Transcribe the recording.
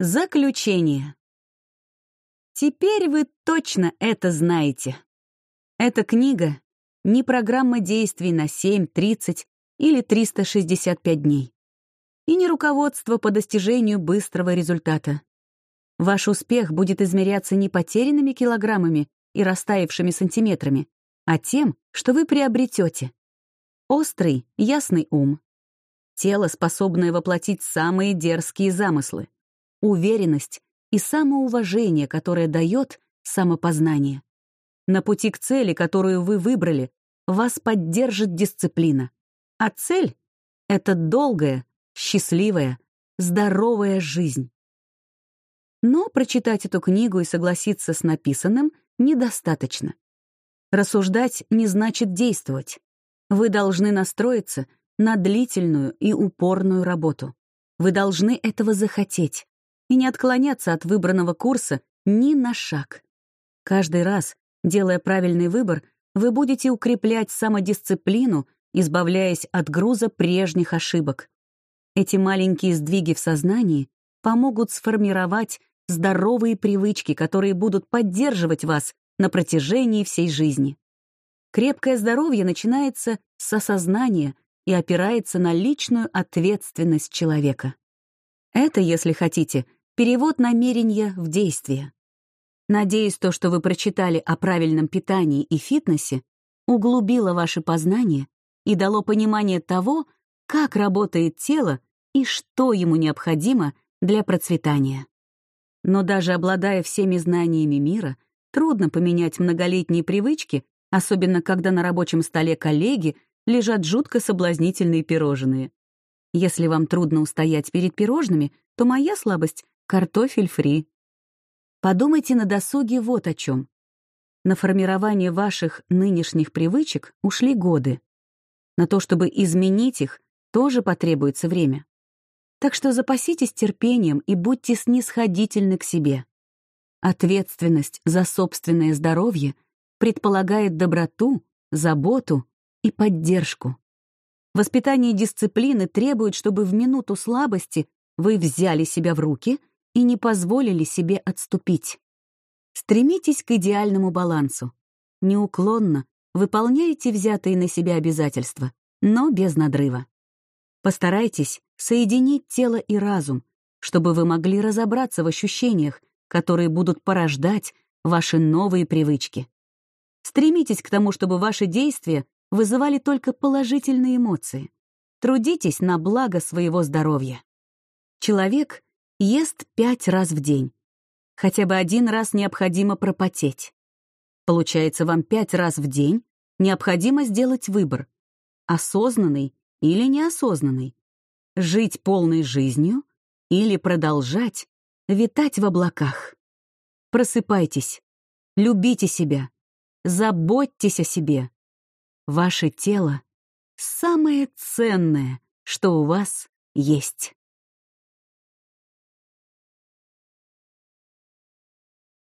Заключение. Теперь вы точно это знаете. Эта книга — не программа действий на 7, 30 или 365 дней. И не руководство по достижению быстрого результата. Ваш успех будет измеряться не потерянными килограммами и растаявшими сантиметрами, а тем, что вы приобретете. Острый, ясный ум. Тело, способное воплотить самые дерзкие замыслы. Уверенность и самоуважение, которое дает самопознание. На пути к цели, которую вы выбрали, вас поддержит дисциплина. А цель — это долгая, счастливая, здоровая жизнь. Но прочитать эту книгу и согласиться с написанным недостаточно. Рассуждать не значит действовать. Вы должны настроиться на длительную и упорную работу. Вы должны этого захотеть и не отклоняться от выбранного курса ни на шаг. Каждый раз, делая правильный выбор, вы будете укреплять самодисциплину, избавляясь от груза прежних ошибок. Эти маленькие сдвиги в сознании помогут сформировать здоровые привычки, которые будут поддерживать вас на протяжении всей жизни. Крепкое здоровье начинается с осознания и опирается на личную ответственность человека. Это, если хотите, перевод намерения в действие. Надеюсь, то, что вы прочитали о правильном питании и фитнесе, углубило ваше познание и дало понимание того, как работает тело и что ему необходимо для процветания. Но даже обладая всеми знаниями мира, трудно поменять многолетние привычки, особенно когда на рабочем столе коллеги лежат жутко соблазнительные пирожные. Если вам трудно устоять перед пирожными, то моя слабость — картофель фри. Подумайте на досуге вот о чем. На формирование ваших нынешних привычек ушли годы. На то, чтобы изменить их, тоже потребуется время. Так что запаситесь терпением и будьте снисходительны к себе. Ответственность за собственное здоровье предполагает доброту, заботу и поддержку. Воспитание дисциплины требует, чтобы в минуту слабости вы взяли себя в руки и не позволили себе отступить. Стремитесь к идеальному балансу. Неуклонно выполняйте взятые на себя обязательства, но без надрыва. Постарайтесь соединить тело и разум, чтобы вы могли разобраться в ощущениях, которые будут порождать ваши новые привычки. Стремитесь к тому, чтобы ваши действия вызывали только положительные эмоции. Трудитесь на благо своего здоровья. Человек ест пять раз в день. Хотя бы один раз необходимо пропотеть. Получается, вам пять раз в день необходимо сделать выбор — осознанный или неосознанный, жить полной жизнью или продолжать витать в облаках. Просыпайтесь, любите себя, заботьтесь о себе, Ваше тело — самое ценное, что у вас есть.